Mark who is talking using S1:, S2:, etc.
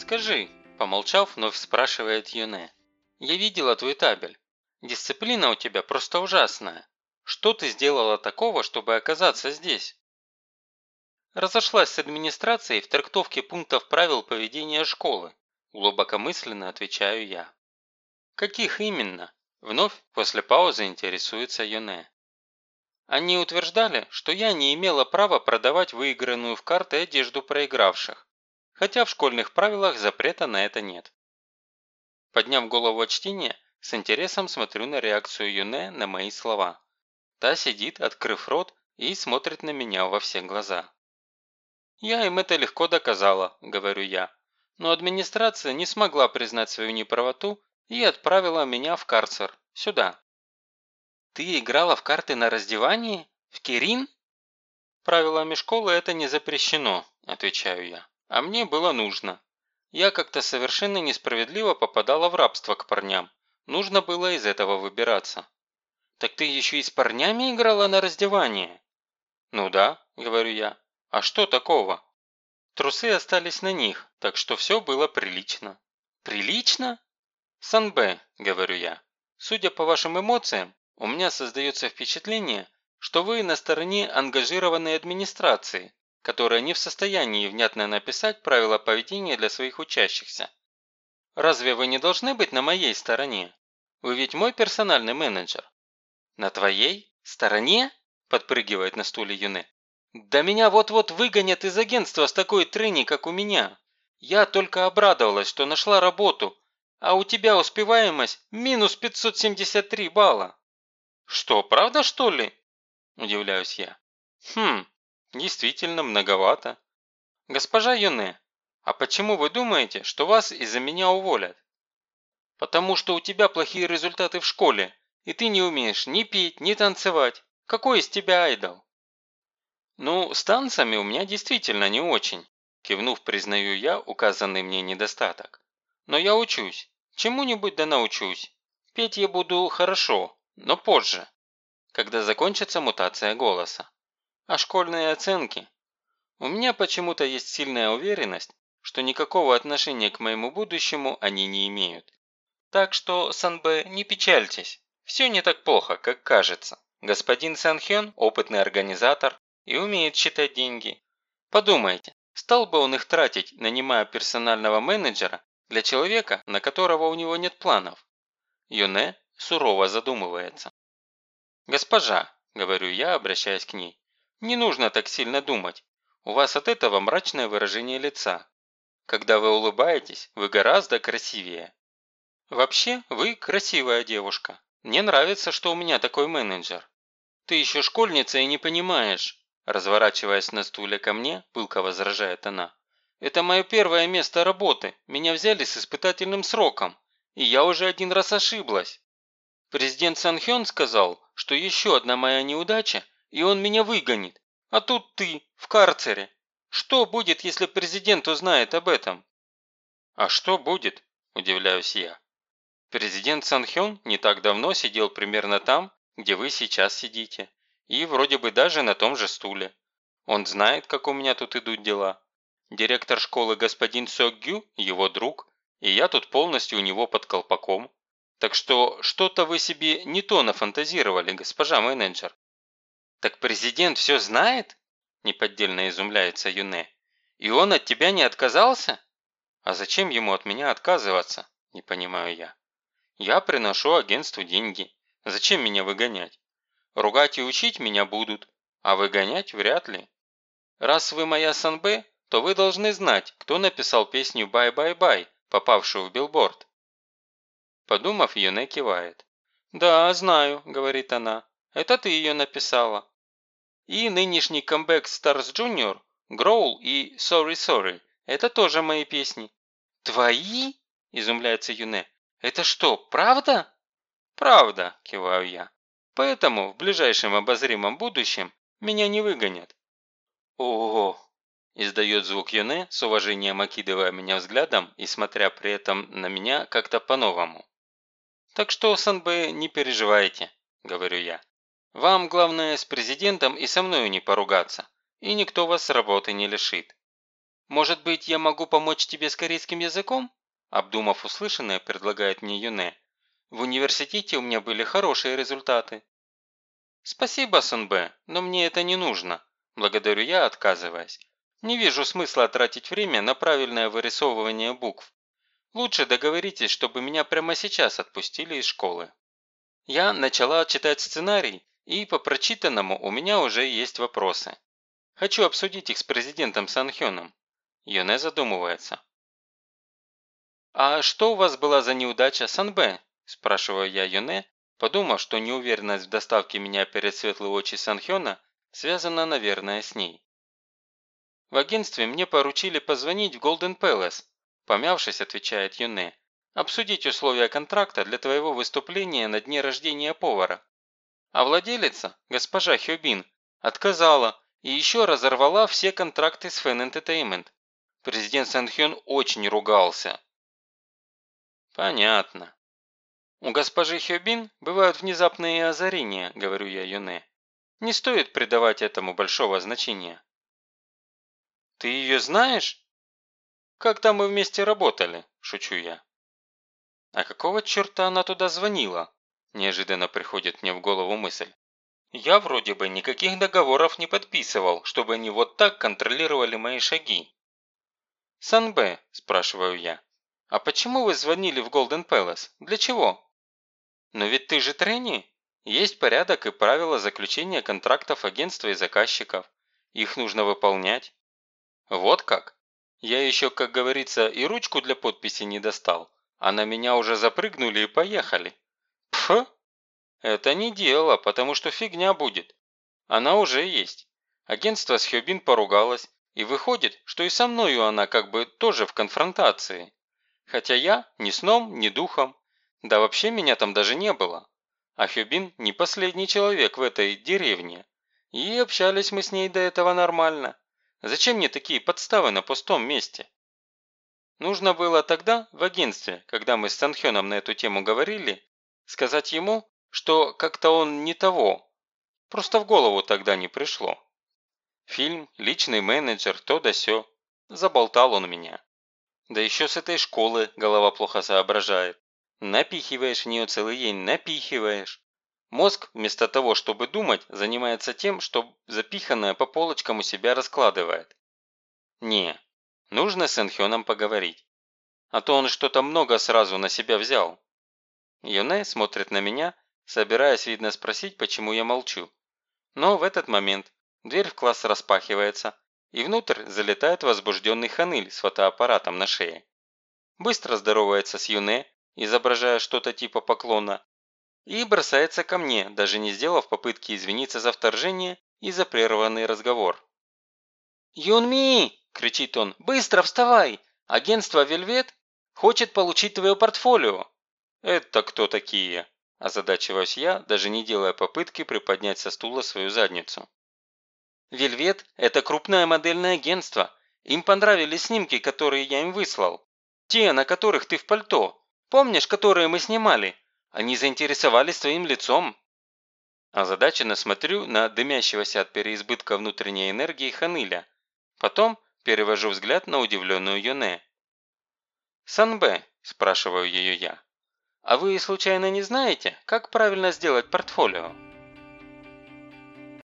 S1: «Скажи», – помолчав, вновь спрашивает Юне. «Я видела твой табель. Дисциплина у тебя просто ужасная. Что ты сделала такого, чтобы оказаться здесь?» Разошлась с администрацией в трактовке пунктов правил поведения школы. Глубокомысленно отвечаю я. Каких именно? Вновь после паузы интересуется Юне. Они утверждали, что я не имела права продавать выигранную в карты одежду проигравших, хотя в школьных правилах запрета на это нет. Подняв голову от чтения, с интересом смотрю на реакцию Юне на мои слова. Та сидит, открыв рот, и смотрит на меня во все глаза. «Я им это легко доказала», – говорю я. «Но администрация не смогла признать свою неправоту и отправила меня в карцер, сюда». «Ты играла в карты на раздевании? В Кирин?» «Правилами школы это не запрещено», – отвечаю я. «А мне было нужно. Я как-то совершенно несправедливо попадала в рабство к парням. Нужно было из этого выбираться». «Так ты еще и с парнями играла на раздевании?» «Ну да», – говорю я. А что такого? Трусы остались на них, так что все было прилично. Прилично? Санбэ, говорю я. Судя по вашим эмоциям, у меня создается впечатление, что вы на стороне ангажированной администрации, которая не в состоянии внятно написать правила поведения для своих учащихся. Разве вы не должны быть на моей стороне? Вы ведь мой персональный менеджер. На твоей стороне? Подпрыгивает на стуле Юне. «Да меня вот-вот выгонят из агентства с такой трыни, как у меня. Я только обрадовалась, что нашла работу, а у тебя успеваемость минус 573 балла». «Что, правда что ли?» – удивляюсь я. «Хм, действительно многовато. Госпожа Юне, а почему вы думаете, что вас из-за меня уволят?» «Потому что у тебя плохие результаты в школе, и ты не умеешь ни петь, ни танцевать. Какой из тебя айдол?» «Ну, с танцами у меня действительно не очень», – кивнув, признаю я указанный мне недостаток. «Но я учусь. Чему-нибудь да научусь. Петь я буду хорошо, но позже, когда закончится мутация голоса. А школьные оценки? У меня почему-то есть сильная уверенность, что никакого отношения к моему будущему они не имеют. Так что, Санбэ, не печальтесь. Все не так плохо, как кажется. Господин Санхён – опытный организатор, и умеет считать деньги. Подумайте, стал бы он их тратить, нанимая персонального менеджера для человека, на которого у него нет планов? Юне сурово задумывается. «Госпожа», – говорю я, обращаясь к ней, – «не нужно так сильно думать. У вас от этого мрачное выражение лица. Когда вы улыбаетесь, вы гораздо красивее. Вообще, вы красивая девушка. Мне нравится, что у меня такой менеджер. Ты еще школьница и не понимаешь, Разворачиваясь на стуле ко мне, пылко возражает она. «Это мое первое место работы. Меня взяли с испытательным сроком. И я уже один раз ошиблась. Президент Санхён сказал, что еще одна моя неудача, и он меня выгонит. А тут ты, в карцере. Что будет, если президент узнает об этом?» «А что будет?» – удивляюсь я. «Президент Санхён не так давно сидел примерно там, где вы сейчас сидите. И вроде бы даже на том же стуле. Он знает, как у меня тут идут дела. Директор школы господин Сёггю – его друг, и я тут полностью у него под колпаком. Так что что-то вы себе не то нафантазировали, госпожа менеджер. Так президент все знает? Неподдельно изумляется Юне. И он от тебя не отказался? А зачем ему от меня отказываться? Не понимаю я. Я приношу агентству деньги. Зачем меня выгонять? Ругать и учить меня будут, а выгонять вряд ли. Раз вы моя сонбэ, то вы должны знать, кто написал песню «Bye Bye Bye», попавшую в билборд. Подумав, Юне кивает. «Да, знаю», – говорит она. «Это ты ее написала». И нынешний камбэк Stars Junior, Growl и Sorry Sorry – это тоже мои песни. «Твои?» – изумляется Юне. «Это что, правда?» «Правда», – киваю я. Поэтому в ближайшем обозримом будущем меня не выгонят. Ого! Издает звук Юне, с уважением окидывая меня взглядом и смотря при этом на меня как-то по-новому. «Так что, Санбэ, не переживайте», – говорю я. «Вам главное с президентом и со мною не поругаться, и никто вас работы не лишит». Может быть, я могу помочь тебе с корейским языком?» Обдумав услышанное, предлагает мне Юне. «В университете у меня были хорошие результаты». «Спасибо, Сунбэ, но мне это не нужно», – благодарю я, отказываясь. «Не вижу смысла тратить время на правильное вырисовывание букв. Лучше договоритесь, чтобы меня прямо сейчас отпустили из школы». Я начала читать сценарий, и по прочитанному у меня уже есть вопросы. Хочу обсудить их с президентом Санхёном. Йоне задумывается. «А что у вас была за неудача Санбэ?» – спрашиваю я Йоне, подумав, что неуверенность в доставке меня перед светлые очи Санхёна связана, наверное, с ней. В агентстве мне поручили позвонить в Голден Пэлас, помявшись, отвечает Юне, обсудить условия контракта для твоего выступления на дне рождения повара. А владелица, госпожа Хёбин, отказала и еще разорвала все контракты с Fan Entertainment. Президент Сэнхён очень ругался. Понятно. У госпожи Хёбин бывают внезапные озарения, говорю я Юне. Не стоит придавать этому большого значения. Ты ее знаешь? Когда мы вместе работали, шучу я. А какого черта она туда звонила? Неожиданно приходит мне в голову мысль. Я вроде бы никаких договоров не подписывал, чтобы они вот так контролировали мои шаги. «Санбэ», – спрашиваю я, – «а почему вы звонили в Голден Пэлас? Для чего?» «Но ведь ты же трени. Есть порядок и правила заключения контрактов агентства и заказчиков. Их нужно выполнять». «Вот как? Я еще, как говорится, и ручку для подписи не достал, а на меня уже запрыгнули и поехали». «Пф! Это не дело, потому что фигня будет. Она уже есть. Агентство с Хёбин поругалось, и выходит, что и со мною она как бы тоже в конфронтации. Хотя я ни сном, ни духом. Да вообще меня там даже не было. А Хюбин не последний человек в этой деревне. И общались мы с ней до этого нормально. Зачем мне такие подставы на пустом месте? Нужно было тогда, в агентстве, когда мы с Санхёном на эту тему говорили, сказать ему, что как-то он не того. Просто в голову тогда не пришло. Фильм, личный менеджер, то да сё. Заболтал он меня. Да еще с этой школы голова плохо соображает. Напихиваешь в нее целый день, напихиваешь. Мозг, вместо того, чтобы думать, занимается тем, что запиханное по полочкам у себя раскладывает. Не, нужно с Энхёном поговорить. А то он что-то много сразу на себя взял. Юне смотрит на меня, собираясь, видно, спросить, почему я молчу. Но в этот момент Дверь в класс распахивается, и внутрь залетает возбужденный Ханыль с фотоаппаратом на шее. Быстро здоровается с Юне, изображая что-то типа поклона, и бросается ко мне, даже не сделав попытки извиниться за вторжение и за прерванный разговор. «Юнми!» – кричит он. «Быстро вставай! Агентство «Вельвет» хочет получить твое портфолио!» «Это кто такие?» – озадачиваюсь я, даже не делая попытки приподнять со стула свою задницу. Вельвет – это крупное модельное агентство. Им понравились снимки, которые я им выслал. Те, на которых ты в пальто. Помнишь, которые мы снимали? Они заинтересовались твоим лицом. Озадаченно смотрю на дымящегося от переизбытка внутренней энергии Ханыля. Потом перевожу взгляд на удивленную Юне. «Санбэ», – спрашиваю ее я, – «а вы случайно не знаете, как правильно сделать портфолио?»